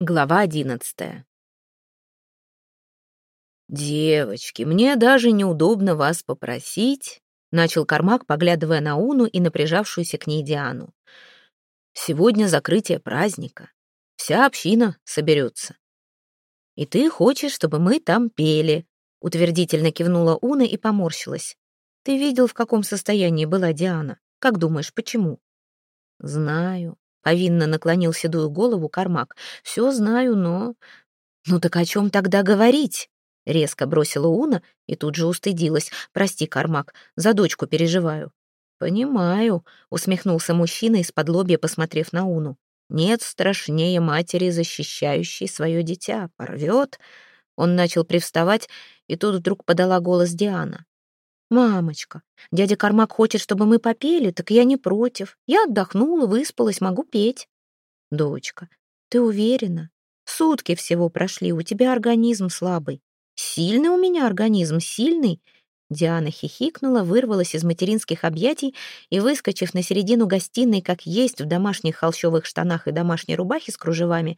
Глава одиннадцатая. «Девочки, мне даже неудобно вас попросить», — начал Кармак, поглядывая на Уну и напряжавшуюся к ней Диану. «Сегодня закрытие праздника. Вся община соберется. И ты хочешь, чтобы мы там пели?» — утвердительно кивнула Уна и поморщилась. «Ты видел, в каком состоянии была Диана? Как думаешь, почему?» «Знаю», Повинно наклонил седую голову Кармак. «Все знаю, но...» «Ну так о чем тогда говорить?» Резко бросила Уна и тут же устыдилась. «Прости, Кармак, за дочку переживаю». «Понимаю», — усмехнулся мужчина из-под лобья, посмотрев на Уну. «Нет страшнее матери, защищающей свое дитя. Порвет». Он начал привставать, и тут вдруг подала голос Диана. «Мамочка, дядя Кармак хочет, чтобы мы попели, так я не против. Я отдохнула, выспалась, могу петь». «Дочка, ты уверена? Сутки всего прошли, у тебя организм слабый. Сильный у меня организм, сильный». Диана хихикнула, вырвалась из материнских объятий и, выскочив на середину гостиной, как есть в домашних холщовых штанах и домашней рубахе с кружевами,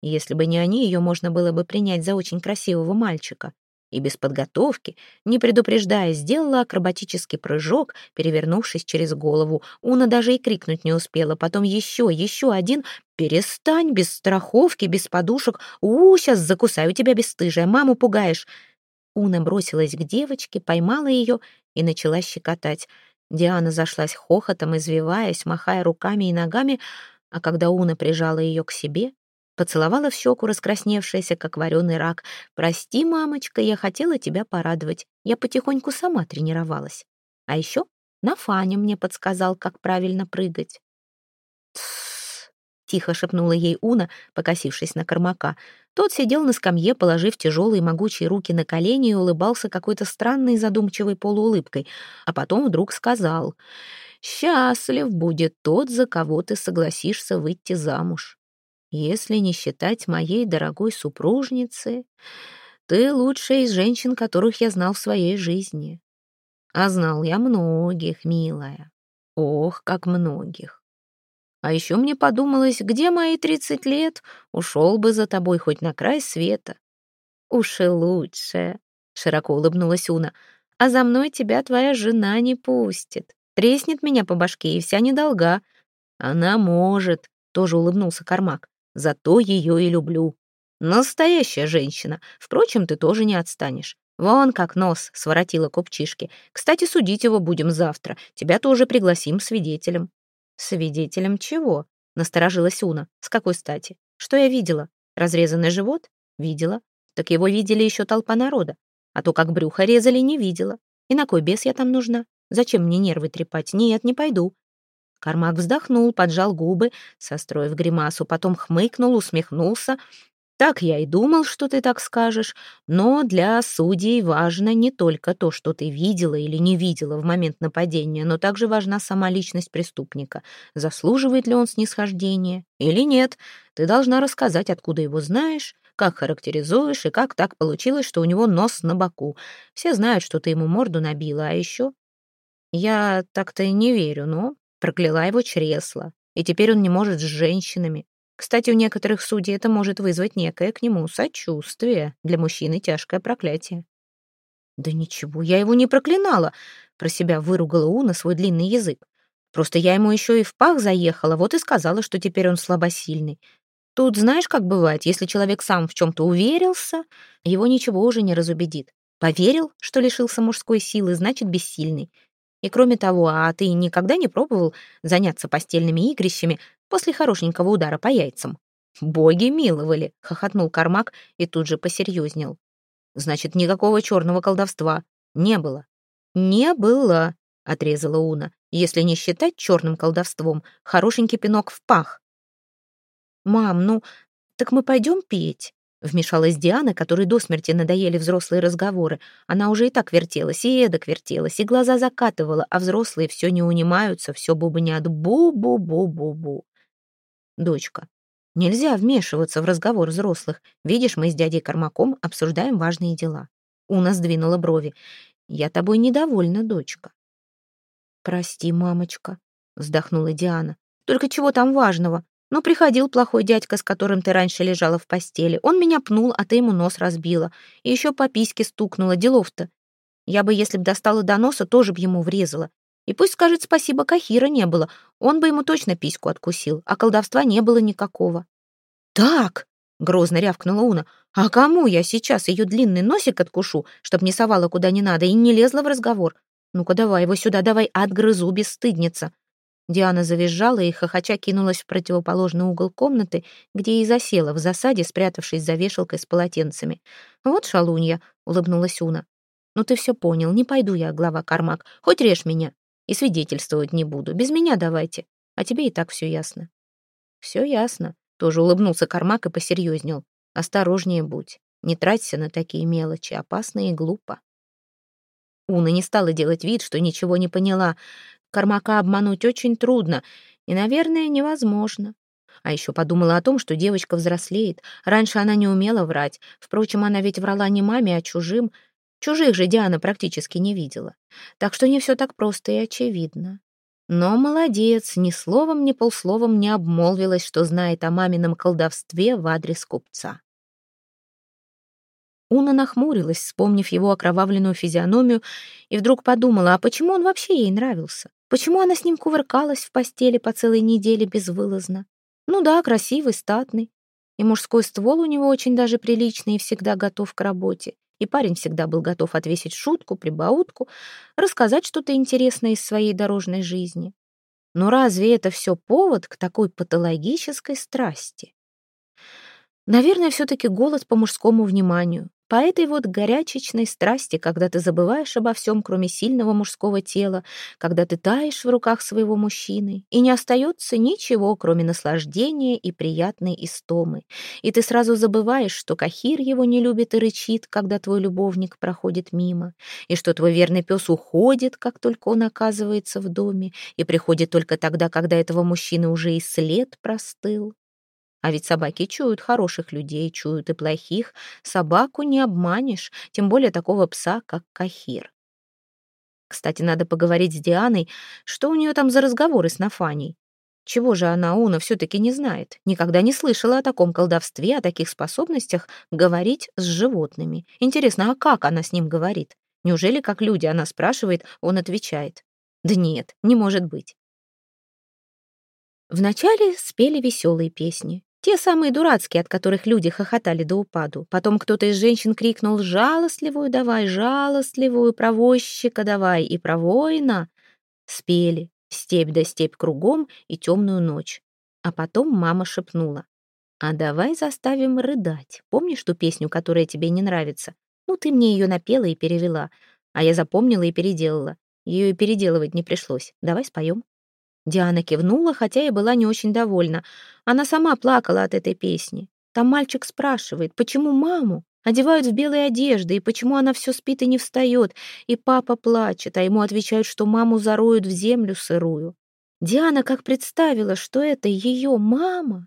если бы не они, ее можно было бы принять за очень красивого мальчика, и без подготовки, не предупреждая, сделала акробатический прыжок, перевернувшись через голову. Уна даже и крикнуть не успела. Потом еще, еще один. «Перестань, без страховки, без подушек! У, сейчас закусаю тебя, бесстыжая, маму пугаешь!» Уна бросилась к девочке, поймала ее и начала щекотать. Диана зашлась хохотом, извиваясь, махая руками и ногами, а когда Уна прижала ее к себе, Поцеловала в щеку, раскрасневшаяся, как вареный рак. «Прости, мамочка, я хотела тебя порадовать. Я потихоньку сама тренировалась. А еще Нафаня мне подсказал, как правильно прыгать». Тихо шепнула ей Уна, покосившись на кормака. Тот сидел на скамье, положив тяжелые могучие руки на колени и улыбался какой-то странной задумчивой полуулыбкой, а потом вдруг сказал «Счастлив будет тот, за кого ты согласишься выйти замуж». Если не считать моей дорогой супружницы, ты лучшая из женщин, которых я знал в своей жизни. А знал я многих, милая. Ох, как многих. А еще мне подумалось, где мои тридцать лет, ушел бы за тобой хоть на край света. Уж и лучше, широко улыбнулась Уна. А за мной тебя твоя жена не пустит. Треснет меня по башке, и вся недолга. Она может, тоже улыбнулся Кармак. Зато ее и люблю. Настоящая женщина. Впрочем, ты тоже не отстанешь. Вон как нос своротила купчишки. Кстати, судить его будем завтра. Тебя тоже пригласим свидетелем». «Свидетелем чего?» — насторожилась Уна. «С какой стати? Что я видела? Разрезанный живот? Видела. Так его видели еще толпа народа. А то, как брюхо резали, не видела. И на кой бес я там нужна? Зачем мне нервы трепать? Нет, не пойду. Кармак вздохнул, поджал губы, состроив гримасу, потом хмыкнул, усмехнулся. «Так я и думал, что ты так скажешь, но для судей важно не только то, что ты видела или не видела в момент нападения, но также важна сама личность преступника. Заслуживает ли он снисхождения или нет? Ты должна рассказать, откуда его знаешь, как характеризуешь и как так получилось, что у него нос на боку. Все знают, что ты ему морду набила, а еще...» «Я так-то и не верю, но Прокляла его чресло, и теперь он не может с женщинами. Кстати, у некоторых судей это может вызвать некое к нему сочувствие. Для мужчины тяжкое проклятие. «Да ничего, я его не проклинала», — про себя выругала Уна свой длинный язык. «Просто я ему еще и в пах заехала, вот и сказала, что теперь он слабосильный. Тут знаешь, как бывает, если человек сам в чем-то уверился, его ничего уже не разубедит. Поверил, что лишился мужской силы, значит, бессильный. И кроме того, а ты никогда не пробовал заняться постельными игрищами после хорошенького удара по яйцам? Боги миловали, хохотнул Кармак и тут же посерьезнел. Значит, никакого черного колдовства не было. Не было, отрезала Уна, если не считать черным колдовством хорошенький пинок в пах. Мам, ну, так мы пойдем петь? Вмешалась Диана, которой до смерти надоели взрослые разговоры. Она уже и так вертелась, и эдак вертелась, и глаза закатывала, а взрослые все не унимаются, все бубнят бу-бу-бу-бу-бу. Дочка, нельзя вмешиваться в разговор взрослых. Видишь, мы с дядей Кармаком обсуждаем важные дела. Уна сдвинула брови. Я тобой недовольна, дочка. Прости, мамочка, вздохнула Диана. Только чего там важного? Ну, приходил плохой дядька, с которым ты раньше лежала в постели. Он меня пнул, а ты ему нос разбила. И еще по письке стукнула. Делов-то. Я бы, если б достала до носа, тоже б ему врезала. И пусть скажет спасибо, Кахира не было. Он бы ему точно письку откусил, а колдовства не было никакого. «Так!» — грозно рявкнула Уна. «А кому я сейчас ее длинный носик откушу, чтоб не совала куда не надо и не лезла в разговор? Ну-ка давай его сюда, давай, отгрызу, бесстыдница!» Диана завизжала и хохоча кинулась в противоположный угол комнаты, где и засела в засаде, спрятавшись за вешалкой с полотенцами. «Вот шалунья», — улыбнулась Уна. «Ну ты все понял, не пойду я, глава Кармак, хоть режь меня. И свидетельствовать не буду, без меня давайте. А тебе и так все ясно». «Все ясно», — тоже улыбнулся Кармак и посерьезнел. «Осторожнее будь, не траться на такие мелочи, опасно и глупо». Уна не стала делать вид, что ничего не поняла. Кармака обмануть очень трудно и, наверное, невозможно. А еще подумала о том, что девочка взрослеет. Раньше она не умела врать. Впрочем, она ведь врала не маме, а чужим. Чужих же Диана практически не видела. Так что не все так просто и очевидно. Но молодец, ни словом, ни полсловом не обмолвилась, что знает о мамином колдовстве в адрес купца. Уна нахмурилась, вспомнив его окровавленную физиономию, и вдруг подумала, а почему он вообще ей нравился? Почему она с ним кувыркалась в постели по целой неделе безвылазно? Ну да, красивый, статный. И мужской ствол у него очень даже приличный и всегда готов к работе. И парень всегда был готов отвесить шутку, прибаутку, рассказать что-то интересное из своей дорожной жизни. Но разве это все повод к такой патологической страсти? Наверное, все-таки голод по мужскому вниманию, по этой вот горячечной страсти, когда ты забываешь обо всем, кроме сильного мужского тела, когда ты таешь в руках своего мужчины, и не остается ничего, кроме наслаждения и приятной истомы. И ты сразу забываешь, что Кахир его не любит и рычит, когда твой любовник проходит мимо, и что твой верный пес уходит, как только он оказывается в доме, и приходит только тогда, когда этого мужчины уже и след простыл. А ведь собаки чуют хороших людей, чуют и плохих. Собаку не обманешь, тем более такого пса, как Кахир. Кстати, надо поговорить с Дианой, что у нее там за разговоры с Нафаней. Чего же она, Уна, все-таки не знает? Никогда не слышала о таком колдовстве, о таких способностях говорить с животными. Интересно, а как она с ним говорит? Неужели, как люди, она спрашивает, он отвечает? Да нет, не может быть. Вначале спели веселые песни. Те самые дурацкие, от которых люди хохотали до упаду. Потом кто-то из женщин крикнул «Жалостливую давай, жалостливую, провозчика давай и про воина». Спели «Степь да степь кругом» и «Темную ночь». А потом мама шепнула «А давай заставим рыдать. Помнишь ту песню, которая тебе не нравится? Ну, ты мне ее напела и перевела, а я запомнила и переделала. Ее и переделывать не пришлось. Давай споем». Диана кивнула, хотя и была не очень довольна. Она сама плакала от этой песни. Там мальчик спрашивает, почему маму одевают в белые одежды, и почему она все спит и не встает, и папа плачет, а ему отвечают, что маму зароют в землю сырую. Диана как представила, что это ее мама.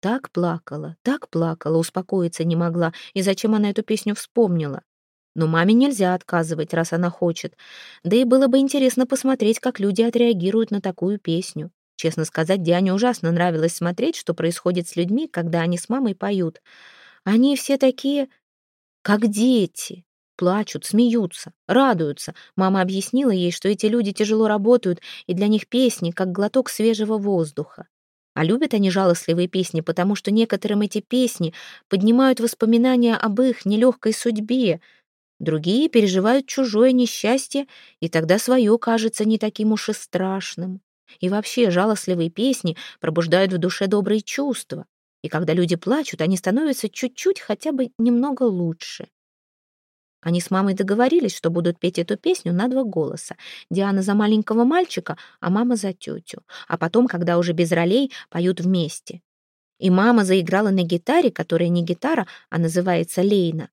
Так плакала, так плакала, успокоиться не могла, и зачем она эту песню вспомнила? Но маме нельзя отказывать, раз она хочет. Да и было бы интересно посмотреть, как люди отреагируют на такую песню. Честно сказать, Диане ужасно нравилось смотреть, что происходит с людьми, когда они с мамой поют. Они все такие, как дети. Плачут, смеются, радуются. Мама объяснила ей, что эти люди тяжело работают, и для них песни, как глоток свежего воздуха. А любят они жалостливые песни, потому что некоторым эти песни поднимают воспоминания об их нелегкой судьбе, Другие переживают чужое несчастье, и тогда свое кажется не таким уж и страшным. И вообще жалостливые песни пробуждают в душе добрые чувства. И когда люди плачут, они становятся чуть-чуть хотя бы немного лучше. Они с мамой договорились, что будут петь эту песню на два голоса. Диана за маленького мальчика, а мама за тетю. А потом, когда уже без ролей, поют вместе. И мама заиграла на гитаре, которая не гитара, а называется лейна.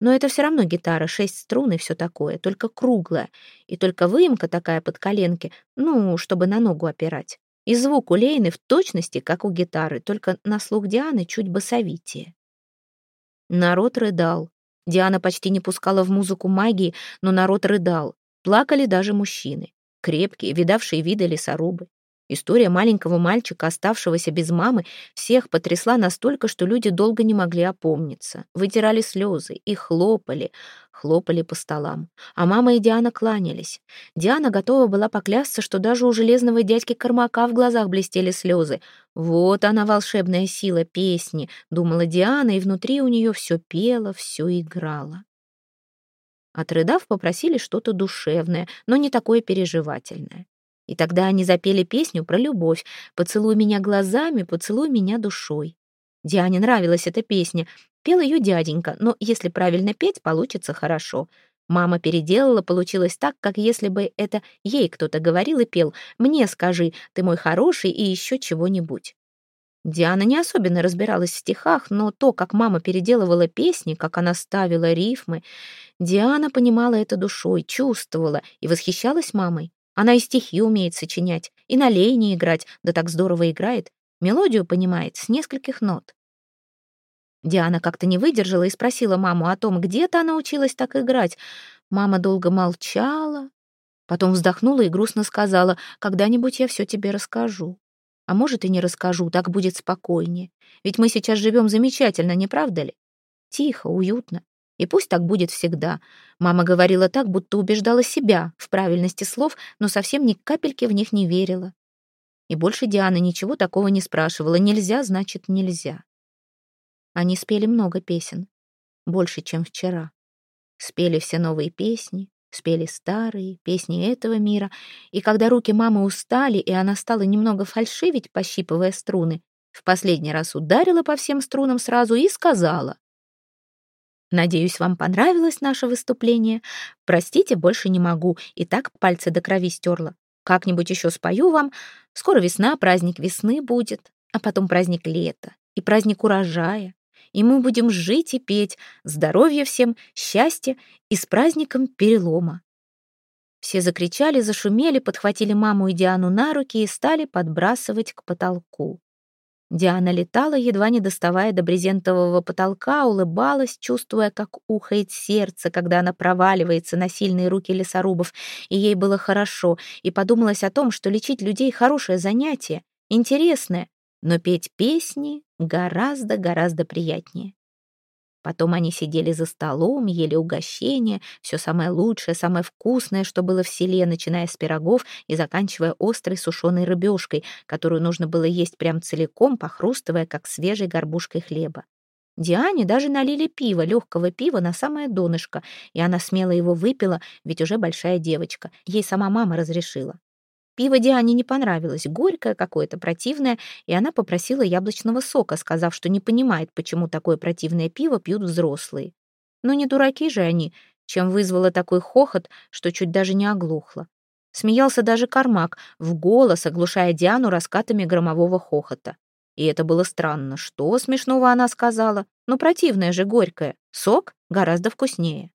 Но это все равно гитара, шесть струн и все такое, только круглая. И только выемка такая под коленки, ну, чтобы на ногу опирать. И звук у Лейны в точности, как у гитары, только на слух Дианы чуть басовитее. Народ рыдал. Диана почти не пускала в музыку магии, но народ рыдал. Плакали даже мужчины. Крепкие, видавшие виды лесорубы. История маленького мальчика, оставшегося без мамы, всех потрясла настолько, что люди долго не могли опомниться. Вытирали слезы и хлопали, хлопали по столам. А мама и Диана кланялись. Диана готова была поклясться, что даже у железного дядьки Кормака в глазах блестели слезы. «Вот она, волшебная сила песни», — думала Диана, и внутри у нее все пело, все играло. Отрыдав, попросили что-то душевное, но не такое переживательное. И тогда они запели песню про любовь «Поцелуй меня глазами, поцелуй меня душой». Диане нравилась эта песня. Пел ее дяденька, но если правильно петь, получится хорошо. Мама переделала, получилось так, как если бы это ей кто-то говорил и пел «Мне скажи, ты мой хороший» и еще чего-нибудь. Диана не особенно разбиралась в стихах, но то, как мама переделывала песни, как она ставила рифмы, Диана понимала это душой, чувствовала и восхищалась мамой. Она и стихи умеет сочинять, и на лейне играть, да так здорово играет. Мелодию понимает с нескольких нот. Диана как-то не выдержала и спросила маму о том, где-то она училась так играть. Мама долго молчала, потом вздохнула и грустно сказала, «Когда-нибудь я все тебе расскажу». А может, и не расскажу, так будет спокойнее. Ведь мы сейчас живем замечательно, не правда ли? Тихо, уютно. И пусть так будет всегда. Мама говорила так, будто убеждала себя в правильности слов, но совсем ни капельки в них не верила. И больше Диана ничего такого не спрашивала. Нельзя, значит, нельзя. Они спели много песен. Больше, чем вчера. Спели все новые песни, спели старые, песни этого мира. И когда руки мамы устали, и она стала немного фальшивить, пощипывая струны, в последний раз ударила по всем струнам сразу и сказала Надеюсь, вам понравилось наше выступление. Простите, больше не могу. И так пальцы до крови стерла. Как-нибудь еще спою вам. Скоро весна, праздник весны будет, а потом праздник лета и праздник урожая. И мы будем жить и петь. Здоровья всем, счастья и с праздником перелома. Все закричали, зашумели, подхватили маму и Диану на руки и стали подбрасывать к потолку. Диана летала, едва не доставая до брезентового потолка, улыбалась, чувствуя, как ухает сердце, когда она проваливается на сильные руки лесорубов, и ей было хорошо, и подумалось о том, что лечить людей — хорошее занятие, интересное, но петь песни гораздо-гораздо приятнее. Потом они сидели за столом, ели угощения, все самое лучшее, самое вкусное, что было в селе, начиная с пирогов и заканчивая острой сушеной рыбешкой, которую нужно было есть прям целиком, похрустывая, как свежей горбушкой хлеба. Диане даже налили пиво, легкого пива на самое донышко, и она смело его выпила, ведь уже большая девочка. Ей сама мама разрешила. Пиво Диане не понравилось, горькое какое-то, противное, и она попросила яблочного сока, сказав, что не понимает, почему такое противное пиво пьют взрослые. Но не дураки же они, чем вызвало такой хохот, что чуть даже не оглохло. Смеялся даже Кармак, в голос оглушая Диану раскатами громового хохота. И это было странно. Что смешного она сказала? Ну, противное же горькое. Сок гораздо вкуснее.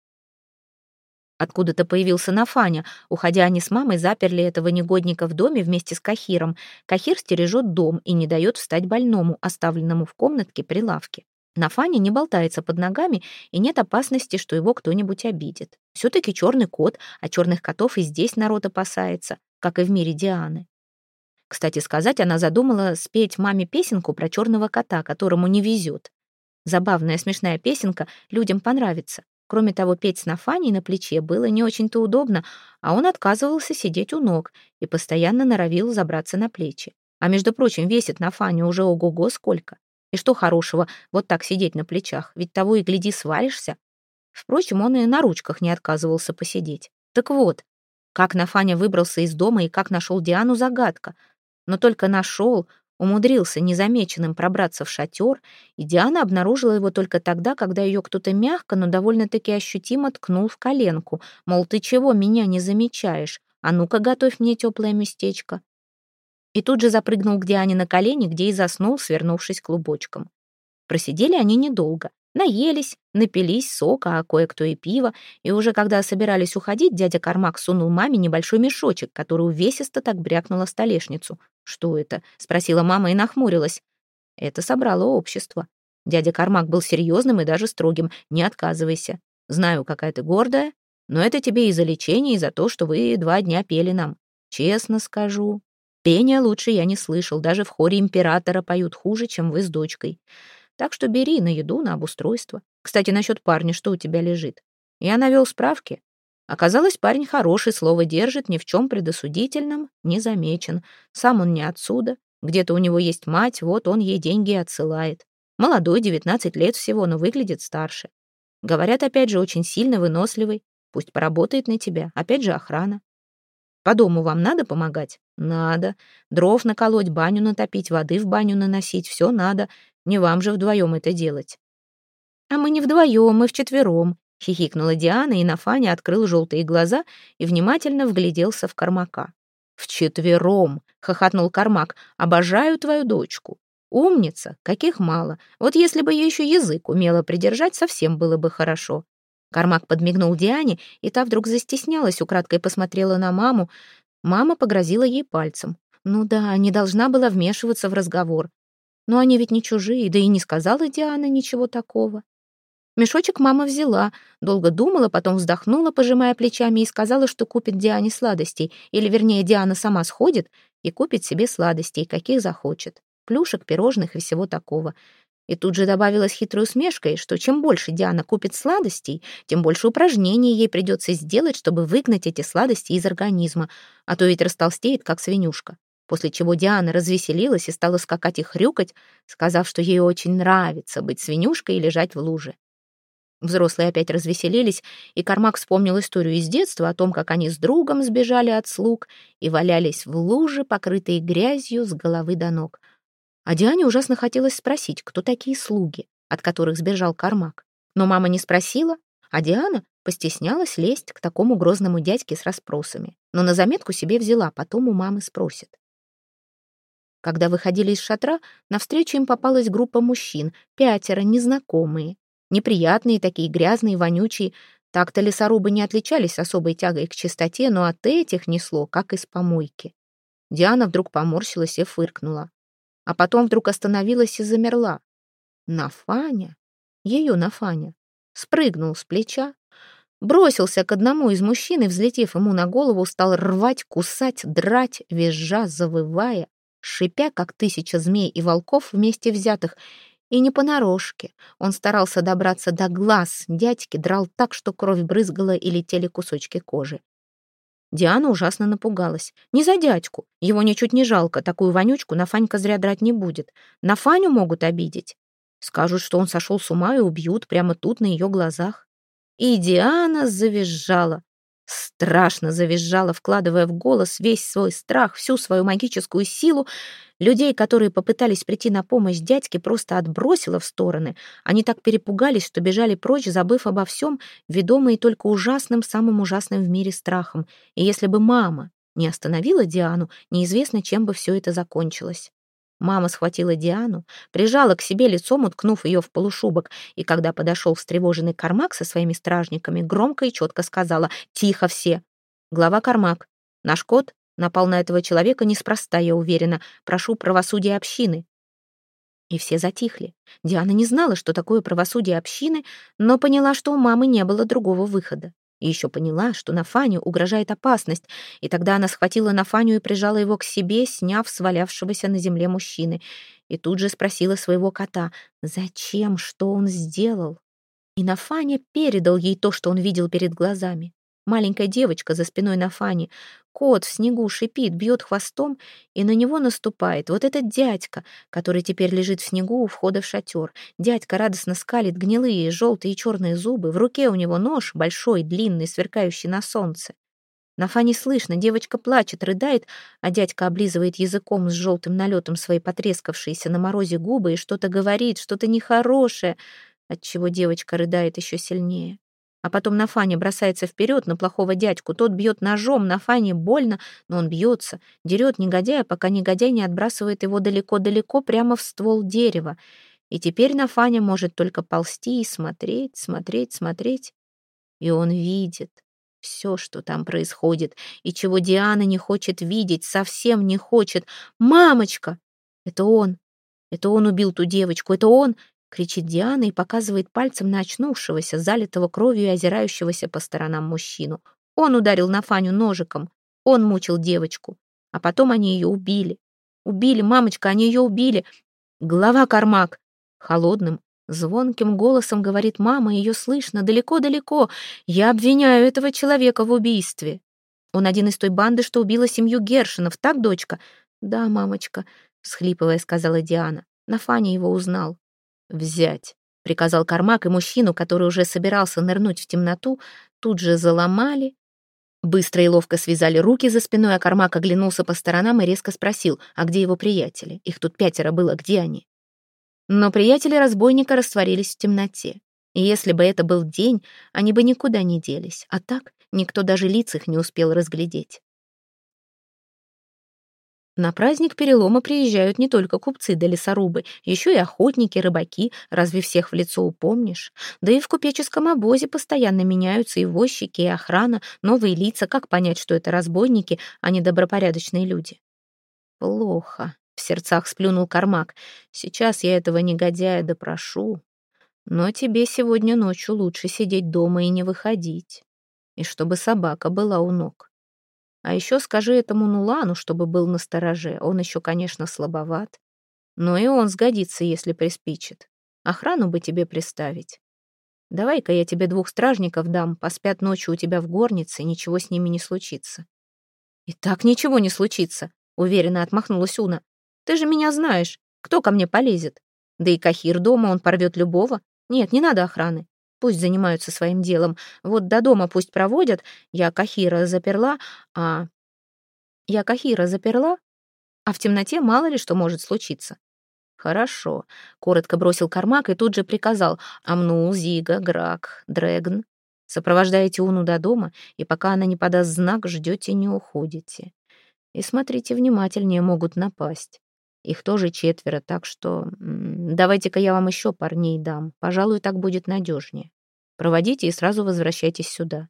Откуда-то появился Нафаня. Уходя они с мамой, заперли этого негодника в доме вместе с Кахиром. Кахир стережет дом и не дает встать больному, оставленному в комнатке при лавке. Нафаня не болтается под ногами, и нет опасности, что его кто-нибудь обидит. Все-таки черный кот, а черных котов и здесь народ опасается, как и в мире Дианы. Кстати сказать, она задумала спеть маме песенку про черного кота, которому не везет. Забавная смешная песенка людям понравится. Кроме того, петь с Нафаней на плече было не очень-то удобно, а он отказывался сидеть у ног и постоянно норовил забраться на плечи. А между прочим, весит Нафаня уже ого-го сколько. И что хорошего вот так сидеть на плечах, ведь того и гляди свалишься. Впрочем, он и на ручках не отказывался посидеть. Так вот, как Нафаня выбрался из дома и как нашел Диану, загадка. Но только нашел, умудрился незамеченным пробраться в шатер, и Диана обнаружила его только тогда, когда ее кто-то мягко, но довольно-таки ощутимо ткнул в коленку, мол, ты чего меня не замечаешь? А ну-ка, готовь мне теплое местечко. И тут же запрыгнул к Диане на колени, где и заснул, свернувшись клубочком. Просидели они недолго. Наелись, напились сока, а кое-кто и пива, и уже когда собирались уходить, дядя Кармак сунул маме небольшой мешочек, который увесисто так брякнула столешницу. «Что это?» — спросила мама и нахмурилась. Это собрало общество. Дядя Кармак был серьезным и даже строгим. «Не отказывайся. Знаю, какая ты гордая, но это тебе и за лечение, и за то, что вы два дня пели нам. Честно скажу». Пения лучше я не слышал, даже в хоре императора поют хуже, чем вы с дочкой. Так что бери на еду, на обустройство. Кстати, насчет парня, что у тебя лежит? Я навел справки. Оказалось, парень хороший, слово держит, ни в чем предосудительном не замечен. Сам он не отсюда. Где-то у него есть мать, вот он ей деньги отсылает. Молодой, 19 лет всего, но выглядит старше. Говорят, опять же, очень сильно выносливый. Пусть поработает на тебя. Опять же, охрана. По дому вам надо помогать? Надо. Дров наколоть, баню натопить, воды в баню наносить. Все надо. Не вам же вдвоем это делать. А мы не вдвоем, мы вчетвером. Хихикнула Диана, и Нафаня открыл желтые глаза и внимательно вгляделся в Кармака. «Вчетвером!» — хохотнул Кармак. «Обожаю твою дочку. Умница, каких мало. Вот если бы я еще язык умела придержать, совсем было бы хорошо. Кармак подмигнул Диане, и та вдруг застеснялась, украдкой посмотрела на маму. Мама погрозила ей пальцем. Ну да, не должна была вмешиваться в разговор. Но они ведь не чужие, да и не сказала Диана ничего такого. Мешочек мама взяла, долго думала, потом вздохнула, пожимая плечами, и сказала, что купит Диане сладостей, или, вернее, Диана сама сходит и купит себе сладостей, каких захочет. Плюшек, пирожных и всего такого. И тут же добавила с хитрой усмешкой, что чем больше Диана купит сладостей, тем больше упражнений ей придется сделать, чтобы выгнать эти сладости из организма, а то ведь растолстеет, как свинюшка. После чего Диана развеселилась и стала скакать и хрюкать, сказав, что ей очень нравится быть свинюшкой и лежать в луже. Взрослые опять развеселились, и Кармак вспомнил историю из детства о том, как они с другом сбежали от слуг и валялись в луже, покрытые грязью с головы до ног — а Диане ужасно хотелось спросить, кто такие слуги, от которых сбежал Кармак. Но мама не спросила, а Диана постеснялась лезть к такому грозному дядьке с расспросами. Но на заметку себе взяла, потом у мамы спросит. Когда выходили из шатра, навстречу им попалась группа мужчин, пятеро, незнакомые. Неприятные такие, грязные, вонючие. Так-то лесорубы не отличались особой тягой к чистоте, но от этих несло, как из помойки. Диана вдруг поморщилась и фыркнула а потом вдруг остановилась и замерла. Нафаня, ее Нафаня, спрыгнул с плеча, бросился к одному из мужчин и, взлетев ему на голову, стал рвать, кусать, драть, визжа, завывая, шипя, как тысяча змей и волков вместе взятых, и не понарошке. Он старался добраться до глаз дядьки, драл так, что кровь брызгала и летели кусочки кожи. Диана ужасно напугалась. Не за дядьку. Его ничуть не жалко. Такую вонючку на Фанька зря драть не будет. На Фаню могут обидеть. Скажут, что он сошел с ума и убьют прямо тут, на ее глазах. И Диана завизжала. Страшно завизжала, вкладывая в голос весь свой страх, всю свою магическую силу. Людей, которые попытались прийти на помощь дядьке, просто отбросила в стороны. Они так перепугались, что бежали прочь, забыв обо всем, ведомые только ужасным, самым ужасным в мире страхом. И если бы мама не остановила Диану, неизвестно, чем бы все это закончилось. Мама схватила Диану, прижала к себе лицом, уткнув ее в полушубок, и когда подошел встревоженный Кармак со своими стражниками, громко и четко сказала «Тихо все!» Глава Кармак, наш кот напал на этого человека неспроста, я уверена. Прошу правосудия общины. И все затихли. Диана не знала, что такое правосудие общины, но поняла, что у мамы не было другого выхода. И еще поняла, что Нафаню угрожает опасность, и тогда она схватила Нафаню и прижала его к себе, сняв свалявшегося на земле мужчины. И тут же спросила своего кота, зачем, что он сделал. И Нафаня передал ей то, что он видел перед глазами. Маленькая девочка за спиной на фане. Кот в снегу шипит, бьет хвостом, и на него наступает вот этот дядька, который теперь лежит в снегу у входа в шатер. Дядька радостно скалит гнилые желтые и черные зубы. В руке у него нож, большой, длинный, сверкающий на солнце. На фане слышно, девочка плачет, рыдает, а дядька облизывает языком с желтым налетом свои потрескавшиеся на морозе губы и что-то говорит, что-то нехорошее, отчего девочка рыдает еще сильнее. А потом Нафаня бросается вперед на плохого дядьку. Тот бьет ножом, Нафане больно, но он бьется, дерет негодяя, пока негодяй не отбрасывает его далеко-далеко прямо в ствол дерева. И теперь Нафаня может только ползти и смотреть, смотреть, смотреть. И он видит все, что там происходит, и чего Диана не хочет видеть, совсем не хочет. «Мамочка!» Это он. Это он убил ту девочку. Это он кричит Диана и показывает пальцем на очнувшегося, залитого кровью и озирающегося по сторонам мужчину. Он ударил на Фаню ножиком. Он мучил девочку. А потом они ее убили. Убили, мамочка, они ее убили. Голова Кармак. Холодным, звонким голосом говорит мама, ее слышно далеко-далеко. Я обвиняю этого человека в убийстве. Он один из той банды, что убила семью Гершинов, так, дочка? Да, мамочка, схлипывая, сказала Диана. На Фане его узнал. Взять, приказал Кармак, и мужчину, который уже собирался нырнуть в темноту, тут же заломали. Быстро и ловко связали руки за спиной, а Кармак оглянулся по сторонам и резко спросил, а где его приятели? Их тут пятеро было, где они? Но приятели разбойника растворились в темноте. И если бы это был день, они бы никуда не делись. А так никто даже лиц их не успел разглядеть. На праздник перелома приезжают не только купцы да лесорубы, еще и охотники, рыбаки, разве всех в лицо упомнишь? Да и в купеческом обозе постоянно меняются и возчики, и охрана, новые лица, как понять, что это разбойники, а не добропорядочные люди? Плохо, в сердцах сплюнул Кармак. Сейчас я этого негодяя допрошу, но тебе сегодня ночью лучше сидеть дома и не выходить, и чтобы собака была у ног. А еще скажи этому Нулану, чтобы был настороже. Он еще, конечно, слабоват. Но и он сгодится, если приспичит. Охрану бы тебе приставить. Давай-ка я тебе двух стражников дам, поспят ночью у тебя в горнице, ничего с ними не случится. И так ничего не случится, уверенно отмахнулась Уна. Ты же меня знаешь, кто ко мне полезет? Да и Кахир дома, он порвет любого. Нет, не надо охраны. Пусть занимаются своим делом. Вот до дома пусть проводят. Я Кахира заперла, а... Я Кахира заперла, а в темноте мало ли что может случиться. Хорошо. Коротко бросил Кармак и тут же приказал. Амнул, Зига, Грак, Дрэгн. Сопровождаете Уну до дома, и пока она не подаст знак, ждете, не уходите. И смотрите внимательнее, могут напасть. Их тоже четверо, так что давайте-ка я вам еще парней дам. Пожалуй, так будет надежнее. Проводите и сразу возвращайтесь сюда.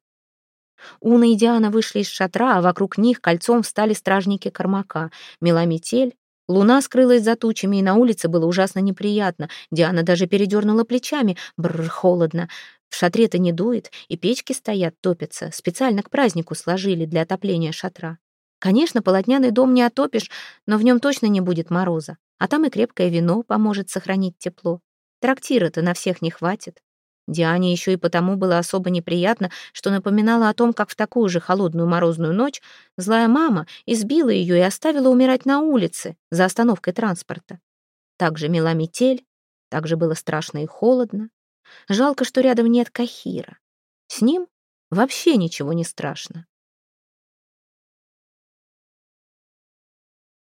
Уна и Диана вышли из шатра, а вокруг них кольцом встали стражники Кормака. Мела метель, луна скрылась за тучами, и на улице было ужасно неприятно. Диана даже передернула плечами. Бррр, холодно. В шатре-то не дует, и печки стоят, топятся. Специально к празднику сложили для отопления шатра. Конечно, полотняный дом не отопишь, но в нем точно не будет мороза. А там и крепкое вино поможет сохранить тепло. Трактира-то на всех не хватит. Диане еще и потому было особо неприятно, что напоминала о том, как в такую же холодную морозную ночь злая мама избила ее и оставила умирать на улице за остановкой транспорта. Так же мела метель, так же было страшно и холодно. Жалко, что рядом нет Кахира. С ним вообще ничего не страшно.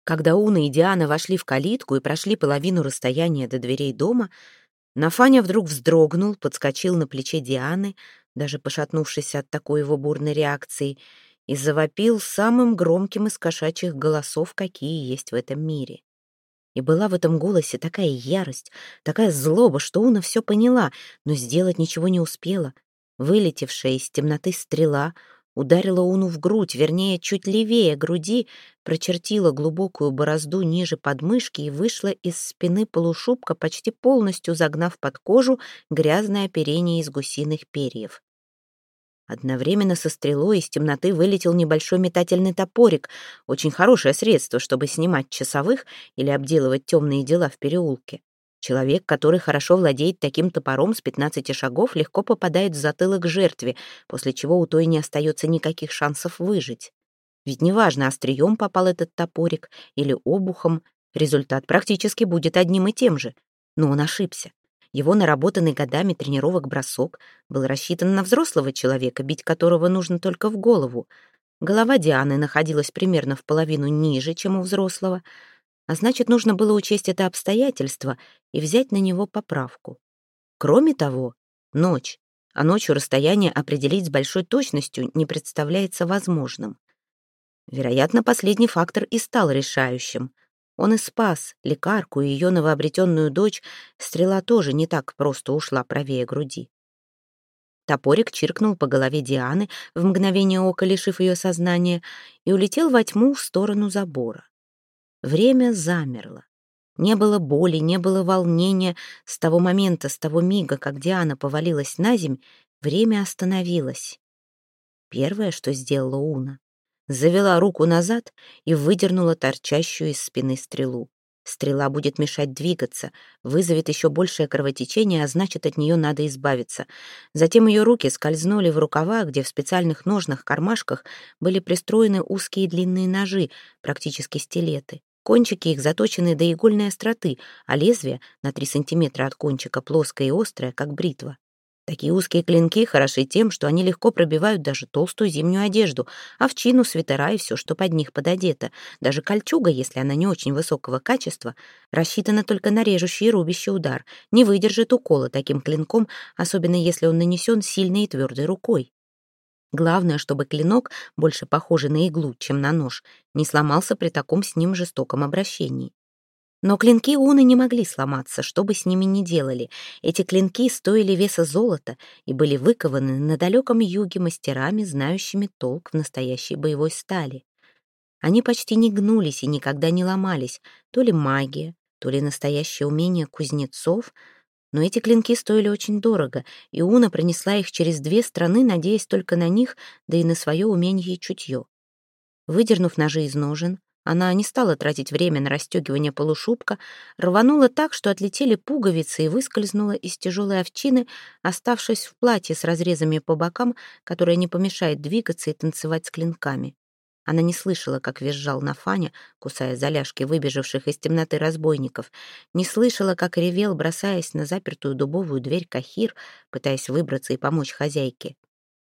Когда Уна и Диана вошли в калитку и прошли половину расстояния до дверей дома, Нафаня вдруг вздрогнул, подскочил на плече Дианы, даже пошатнувшись от такой его бурной реакции, и завопил самым громким из кошачьих голосов, какие есть в этом мире. И была в этом голосе такая ярость, такая злоба, что Уна все поняла, но сделать ничего не успела. Вылетевшая из темноты стрела — ударила Уну в грудь, вернее, чуть левее груди, прочертила глубокую борозду ниже подмышки и вышла из спины полушубка, почти полностью загнав под кожу грязное оперение из гусиных перьев. Одновременно со стрелой из темноты вылетел небольшой метательный топорик, очень хорошее средство, чтобы снимать часовых или обделывать темные дела в переулке. Человек, который хорошо владеет таким топором с 15 шагов, легко попадает в затылок жертве, после чего у той не остается никаких шансов выжить. Ведь неважно, острием попал этот топорик или обухом, результат практически будет одним и тем же. Но он ошибся. Его наработанный годами тренировок бросок был рассчитан на взрослого человека, бить которого нужно только в голову. Голова Дианы находилась примерно в половину ниже, чем у взрослого — а значит, нужно было учесть это обстоятельство и взять на него поправку. Кроме того, ночь, а ночью расстояние определить с большой точностью не представляется возможным. Вероятно, последний фактор и стал решающим. Он и спас лекарку и ее новообретенную дочь, стрела тоже не так просто ушла правее груди. Топорик чиркнул по голове Дианы, в мгновение ока лишив ее сознания, и улетел во тьму в сторону забора. Время замерло. Не было боли, не было волнения. С того момента, с того мига, как Диана повалилась на земь, время остановилось. Первое, что сделала Уна, завела руку назад и выдернула торчащую из спины стрелу. Стрела будет мешать двигаться, вызовет еще большее кровотечение, а значит, от нее надо избавиться. Затем ее руки скользнули в рукава, где в специальных ножнах-кармашках были пристроены узкие длинные ножи, практически стилеты. Кончики их заточены до игольной остроты, а лезвие на 3 сантиметра от кончика плоское и острое, как бритва. Такие узкие клинки хороши тем, что они легко пробивают даже толстую зимнюю одежду, овчину, свитера и все, что под них пододето. Даже кольчуга, если она не очень высокого качества, рассчитана только на режущий и рубящий удар, не выдержит укола таким клинком, особенно если он нанесен сильной и твердой рукой. Главное, чтобы клинок, больше похожий на иглу, чем на нож, не сломался при таком с ним жестоком обращении. Но клинки Уны не могли сломаться, что бы с ними ни делали. Эти клинки стоили веса золота и были выкованы на далеком юге мастерами, знающими толк в настоящей боевой стали. Они почти не гнулись и никогда не ломались, то ли магия, то ли настоящее умение кузнецов, но эти клинки стоили очень дорого, и Уна принесла их через две страны, надеясь только на них, да и на свое умение и чутье. Выдернув ножи из ножен, она не стала тратить время на расстегивание полушубка, рванула так, что отлетели пуговицы и выскользнула из тяжелой овчины, оставшись в платье с разрезами по бокам, которое не помешает двигаться и танцевать с клинками. Она не слышала, как визжал Нафаня, кусая заляжки выбежавших из темноты разбойников, не слышала, как ревел, бросаясь на запертую дубовую дверь Кахир, пытаясь выбраться и помочь хозяйке.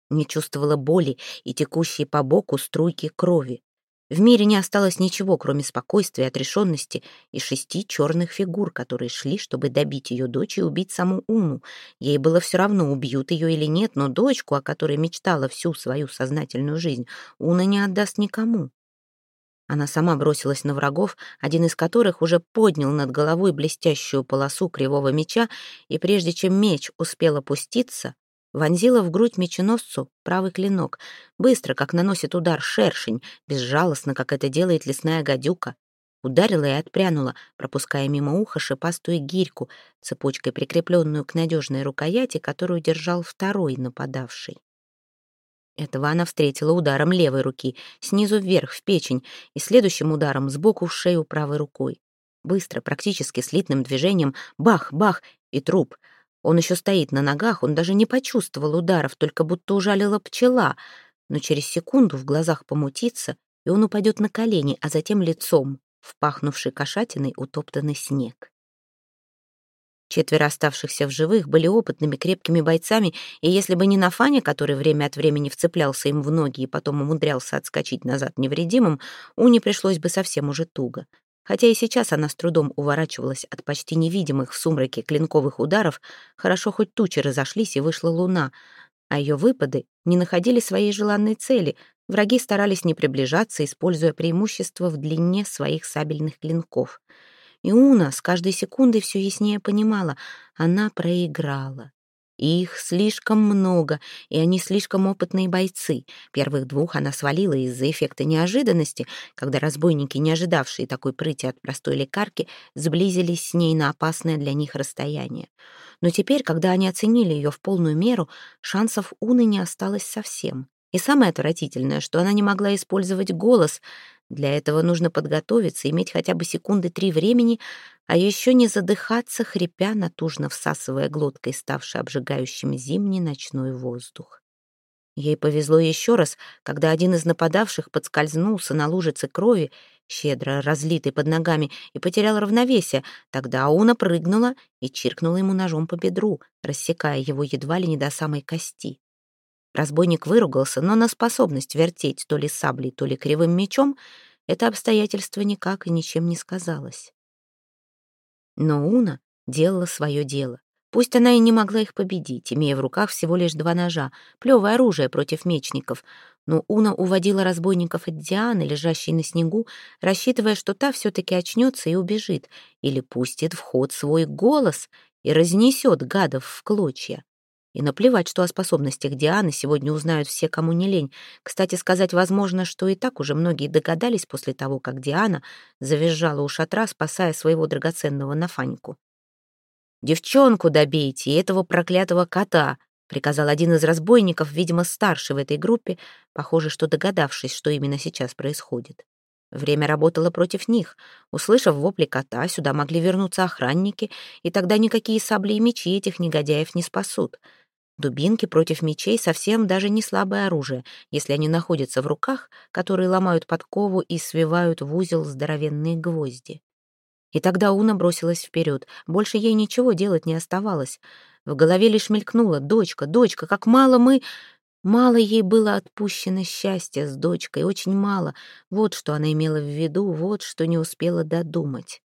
Не чувствовала боли и текущей по боку струйки крови. В мире не осталось ничего, кроме спокойствия, отрешенности и шести черных фигур, которые шли, чтобы добить ее дочь и убить саму Уну. Ей было все равно, убьют ее или нет, но дочку, о которой мечтала всю свою сознательную жизнь, Уна не отдаст никому. Она сама бросилась на врагов, один из которых уже поднял над головой блестящую полосу кривого меча, и прежде чем меч успел опуститься, вонзила в грудь меченосцу правый клинок, быстро, как наносит удар шершень, безжалостно, как это делает лесная гадюка. Ударила и отпрянула, пропуская мимо уха шипастую гирьку, цепочкой прикрепленную к надежной рукояти, которую держал второй нападавший. Этого она встретила ударом левой руки, снизу вверх, в печень, и следующим ударом сбоку в шею правой рукой. Быстро, практически слитным движением, бах-бах, и труп — он еще стоит на ногах, он даже не почувствовал ударов, только будто ужалила пчела. Но через секунду в глазах помутится, и он упадет на колени, а затем лицом в пахнувший кошатиной утоптанный снег. Четверо оставшихся в живых были опытными, крепкими бойцами, и если бы не Нафаня, который время от времени вцеплялся им в ноги и потом умудрялся отскочить назад невредимым, Уне пришлось бы совсем уже туго. Хотя и сейчас она с трудом уворачивалась от почти невидимых в сумраке клинковых ударов, хорошо хоть тучи разошлись и вышла луна, а ее выпады не находили своей желанной цели, враги старались не приближаться, используя преимущество в длине своих сабельных клинков. И Уна с каждой секундой все яснее понимала, она проиграла. Их слишком много, и они слишком опытные бойцы. Первых двух она свалила из-за эффекта неожиданности, когда разбойники, не ожидавшие такой прыти от простой лекарки, сблизились с ней на опасное для них расстояние. Но теперь, когда они оценили ее в полную меру, шансов Уны не осталось совсем. И самое отвратительное, что она не могла использовать голос. Для этого нужно подготовиться, иметь хотя бы секунды три времени, а еще не задыхаться, хрипя, натужно всасывая глоткой ставший обжигающим зимний ночной воздух. Ей повезло еще раз, когда один из нападавших подскользнулся на лужице крови, щедро разлитой под ногами, и потерял равновесие. Тогда Ауна прыгнула и чиркнула ему ножом по бедру, рассекая его едва ли не до самой кости. Разбойник выругался, но на способность вертеть то ли саблей, то ли кривым мечом это обстоятельство никак и ничем не сказалось. Но Уна делала свое дело. Пусть она и не могла их победить, имея в руках всего лишь два ножа, плевое оружие против мечников, но Уна уводила разбойников от Дианы, лежащей на снегу, рассчитывая, что та все-таки очнется и убежит, или пустит в ход свой голос и разнесет гадов в клочья. И наплевать, что о способностях Дианы сегодня узнают все, кому не лень. Кстати сказать, возможно, что и так уже многие догадались после того, как Диана завизжала у шатра, спасая своего драгоценного Нафаньку. «Девчонку добейте и этого проклятого кота!» — приказал один из разбойников, видимо, старший в этой группе, похоже, что догадавшись, что именно сейчас происходит. Время работало против них. Услышав вопли кота, сюда могли вернуться охранники, и тогда никакие сабли и мечи этих негодяев не спасут. Дубинки против мечей совсем даже не слабое оружие, если они находятся в руках, которые ломают подкову и свивают в узел здоровенные гвозди. И тогда Уна бросилась вперед. Больше ей ничего делать не оставалось. В голове лишь мелькнуло «Дочка, дочка, как мало мы...» Мало ей было отпущено счастья с дочкой, очень мало. Вот что она имела в виду, вот что не успела додумать.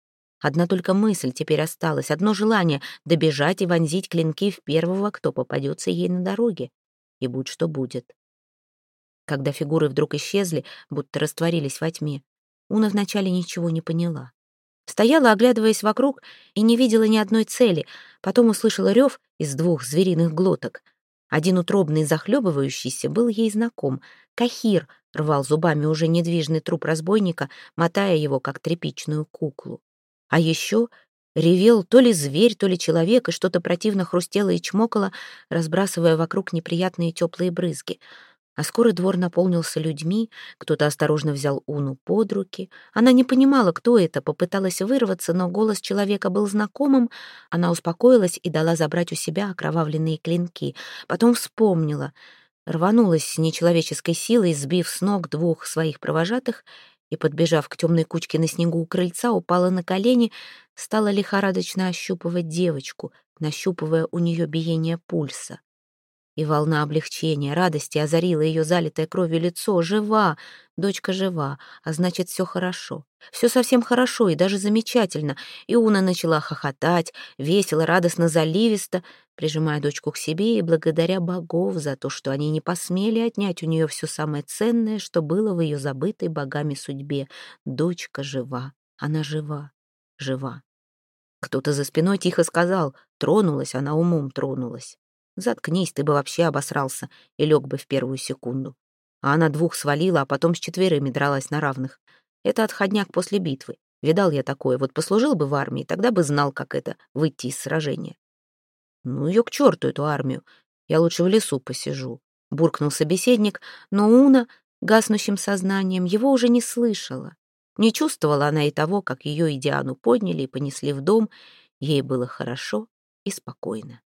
Одна только мысль теперь осталась, одно желание — добежать и вонзить клинки в первого, кто попадется ей на дороге. И будь что будет. Когда фигуры вдруг исчезли, будто растворились во тьме, Уна вначале ничего не поняла. Стояла, оглядываясь вокруг, и не видела ни одной цели, потом услышала рев из двух звериных глоток — один утробный захлебывающийся был ей знаком. Кахир рвал зубами уже недвижный труп разбойника, мотая его, как тряпичную куклу. А еще ревел то ли зверь, то ли человек, и что-то противно хрустело и чмокало, разбрасывая вокруг неприятные теплые брызги. А скоро двор наполнился людьми, кто-то осторожно взял Уну под руки. Она не понимала, кто это, попыталась вырваться, но голос человека был знакомым. Она успокоилась и дала забрать у себя окровавленные клинки. Потом вспомнила. Рванулась с нечеловеческой силой, сбив с ног двух своих провожатых, и, подбежав к темной кучке на снегу у крыльца, упала на колени, стала лихорадочно ощупывать девочку, нащупывая у нее биение пульса. И волна облегчения, радости озарила ее залитое кровью лицо. Жива, дочка жива, а значит, все хорошо. Все совсем хорошо и даже замечательно. И Уна начала хохотать, весело, радостно, заливисто, прижимая дочку к себе и благодаря богов за то, что они не посмели отнять у нее все самое ценное, что было в ее забытой богами судьбе. Дочка жива, она жива, жива. Кто-то за спиной тихо сказал, тронулась она умом, тронулась. Заткнись, ты бы вообще обосрался и лег бы в первую секунду. А она двух свалила, а потом с четверыми дралась на равных. Это отходняк после битвы. Видал я такое. Вот послужил бы в армии, тогда бы знал, как это — выйти из сражения. Ну ее к черту, эту армию. Я лучше в лесу посижу. Буркнул собеседник, но Уна, гаснущим сознанием, его уже не слышала. Не чувствовала она и того, как ее и Диану подняли и понесли в дом. Ей было хорошо и спокойно.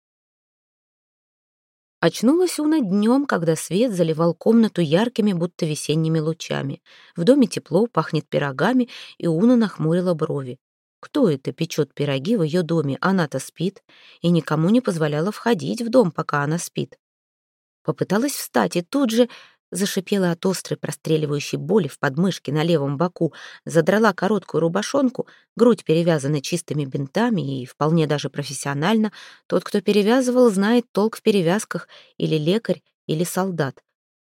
Очнулась Уна днем, когда свет заливал комнату яркими, будто весенними лучами. В доме тепло, пахнет пирогами, и Уна нахмурила брови. Кто это печет пироги в ее доме? Она-то спит, и никому не позволяла входить в дом, пока она спит. Попыталась встать, и тут же зашипела от острой простреливающей боли в подмышке на левом боку, задрала короткую рубашонку, грудь перевязана чистыми бинтами и вполне даже профессионально. Тот, кто перевязывал, знает толк в перевязках, или лекарь, или солдат.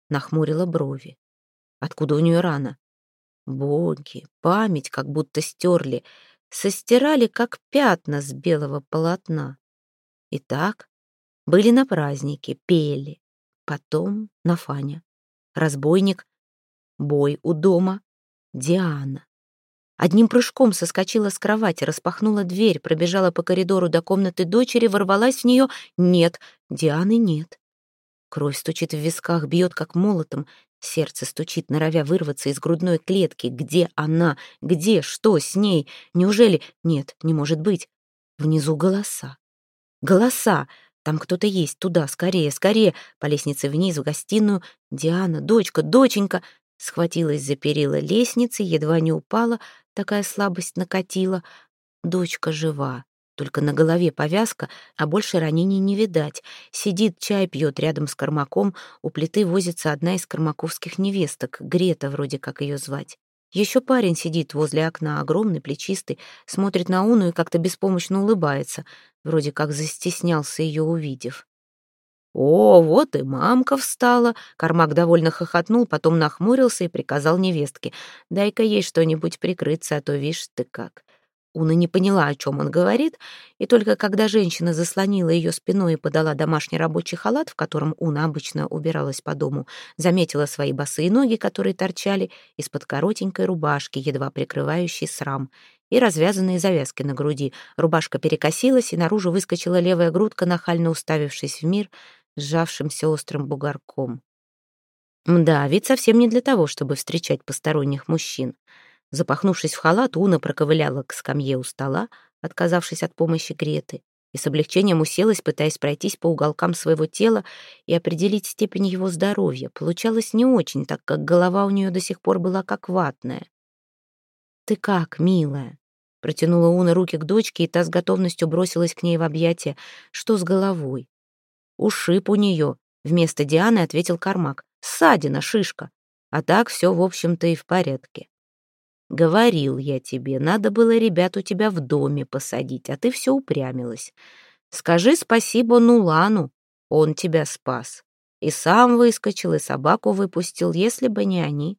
Нахмурила брови. Откуда у нее рана? Боги, память как будто стерли, состирали, как пятна с белого полотна. Итак, были на празднике, пели, потом на Фаня разбойник, бой у дома, Диана. Одним прыжком соскочила с кровати, распахнула дверь, пробежала по коридору до комнаты дочери, ворвалась в нее. Нет, Дианы нет. Кровь стучит в висках, бьет как молотом. Сердце стучит, норовя вырваться из грудной клетки. Где она? Где? Что с ней? Неужели? Нет, не может быть. Внизу голоса. Голоса. Там кто-то есть, туда, скорее, скорее. По лестнице вниз, в гостиную. Диана, дочка, доченька. Схватилась за перила лестницы, едва не упала, такая слабость накатила. Дочка жива, только на голове повязка, а больше ранений не видать. Сидит, чай пьет рядом с Кормаком, у плиты возится одна из кормаковских невесток, Грета вроде как ее звать. Еще парень сидит возле окна, огромный, плечистый, смотрит на Уну и как-то беспомощно улыбается, вроде как застеснялся ее увидев. «О, вот и мамка встала!» Кармак довольно хохотнул, потом нахмурился и приказал невестке. «Дай-ка ей что-нибудь прикрыться, а то, видишь ты как». Уна не поняла, о чем он говорит, и только когда женщина заслонила ее спиной и подала домашний рабочий халат, в котором Уна обычно убиралась по дому, заметила свои босые ноги, которые торчали из-под коротенькой рубашки, едва прикрывающей срам, и развязанные завязки на груди. Рубашка перекосилась, и наружу выскочила левая грудка, нахально уставившись в мир. сжавшимся острым бугорком. Да, вид совсем не для того, чтобы встречать посторонних мужчин. Запахнувшись в халат, Уна проковыляла к скамье у стола, отказавшись от помощи Греты, и с облегчением уселась, пытаясь пройтись по уголкам своего тела и определить степень его здоровья. Получалось не очень, так как голова у нее до сих пор была как ватная. «Ты как, милая?» Протянула Уна руки к дочке, и та с готовностью бросилась к ней в объятия. «Что с головой?» «Ушиб у нее», — вместо Дианы ответил Кармак. «Ссадина, шишка. А так все, в общем-то, и в порядке». «Говорил я тебе, надо было ребят у тебя в доме посадить, а ты все упрямилась. Скажи спасибо Нулану, он тебя спас. И сам выскочил, и собаку выпустил, если бы не они.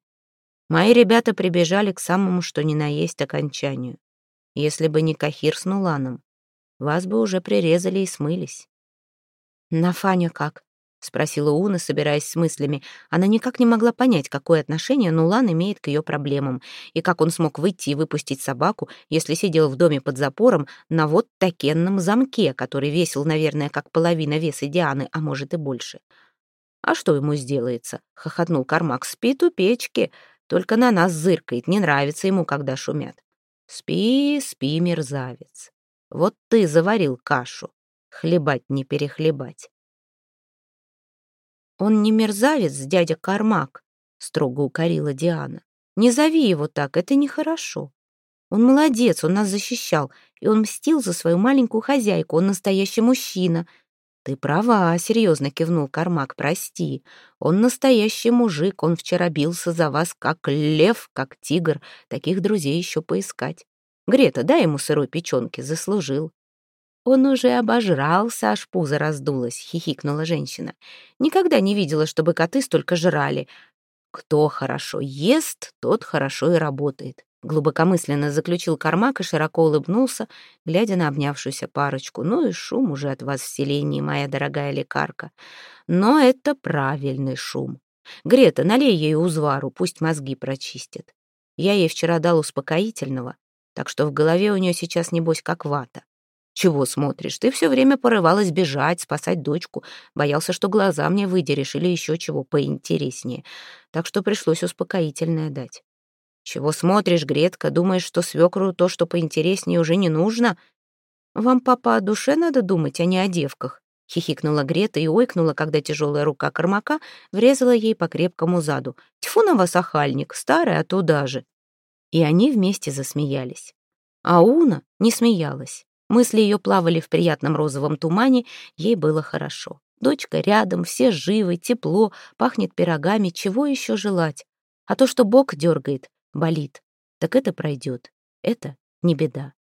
Мои ребята прибежали к самому что ни на есть окончанию. Если бы не Кахир с Нуланом, вас бы уже прирезали и смылись. «На Фаня как?» — спросила Уна, собираясь с мыслями. Она никак не могла понять, какое отношение Нулан имеет к ее проблемам, и как он смог выйти и выпустить собаку, если сидел в доме под запором на вот такенном замке, который весил, наверное, как половина веса Дианы, а может и больше. «А что ему сделается?» — хохотнул Кармак. «Спит у печки, только на нас зыркает, не нравится ему, когда шумят. Спи, спи, мерзавец. Вот ты заварил кашу. Хлебать не перехлебать. Он не мерзавец, дядя Кармак, строго укорила Диана. Не зови его так, это нехорошо. Он молодец, он нас защищал, и он мстил за свою маленькую хозяйку, он настоящий мужчина. «Ты права», — серьезно кивнул Кармак, — «прости. Он настоящий мужик, он вчера бился за вас, как лев, как тигр. Таких друзей еще поискать. Грета, дай ему сырой печенки, заслужил». «Он уже обожрался, аж пузо раздулось», — хихикнула женщина. «Никогда не видела, чтобы коты столько жрали. Кто хорошо ест, тот хорошо и работает». Глубокомысленно заключил Кармак и широко улыбнулся, глядя на обнявшуюся парочку. «Ну и шум уже от вас в селении, моя дорогая лекарка. Но это правильный шум. Грета, налей ей узвару, пусть мозги прочистит. Я ей вчера дал успокоительного, так что в голове у нее сейчас, небось, как вата. Чего смотришь? Ты все время порывалась бежать, спасать дочку, боялся, что глаза мне выдерешь или еще чего поинтереснее. Так что пришлось успокоительное дать. Чего смотришь, Гретка, думаешь, что свекру то, что поинтереснее, уже не нужно? Вам, папа, о душе надо думать, а не о девках. Хихикнула Грета и ойкнула, когда тяжелая рука Кормака врезала ей по крепкому заду. Тьфу на вас, охальник, старый, а туда же. И они вместе засмеялись. А Уна не смеялась. Мысли ее плавали в приятном розовом тумане, ей было хорошо. Дочка рядом, все живы, тепло, пахнет пирогами, чего еще желать? А то, что бок дергает, болит, так это пройдет. Это не беда.